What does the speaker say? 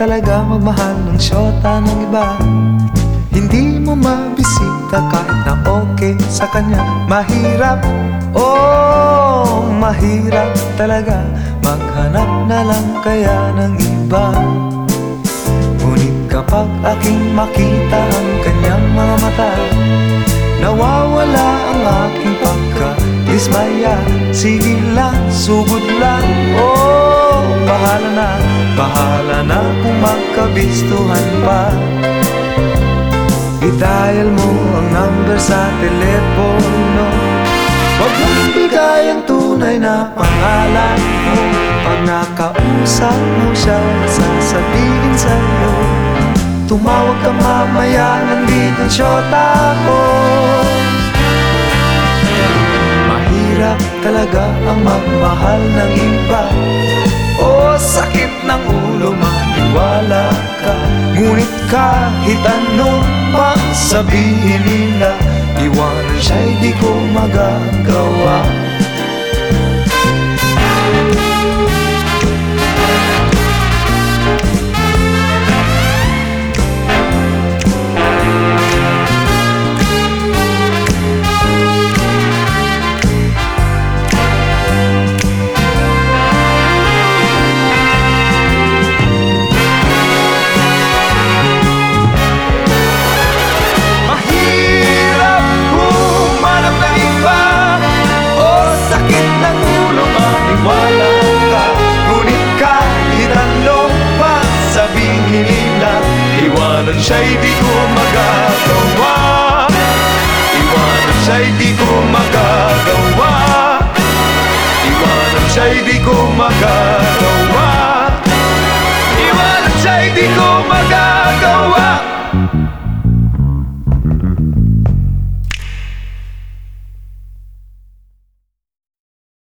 talaga magmahal ng syota ng iba. Hindi mo mabisita kahit na okay sa kanya. Mahirap, oh mahirap talaga. Maghanap na lang kaya ng iba. Ngunit kapag aking makita ang kanyang mga mata Nawawala ang aking pagka-dismaya. Sige lang, sugod lang, oh Bahala na, bahala na kung magkabistuhan pa. I-dial mo ang number sa telepono. Huwag mong bigay ang tunay na pangalan mo. Pag nakausap mo siya, sasabihin sa'yo Tumawag ka mamaya, nandito ang syota ko. Mahirap talaga ang magmahal ng iba O sakit ng ulo, maniwala ka. Ngunit kahit anong pang sabihin nila Iwanan siya'y di ko magagawa siya'y di ko magagawa. Iwanan siya'y di ko magagawa. Iwanan siya'y di ko magagawa. Iwanan siya'y di ko magagawa.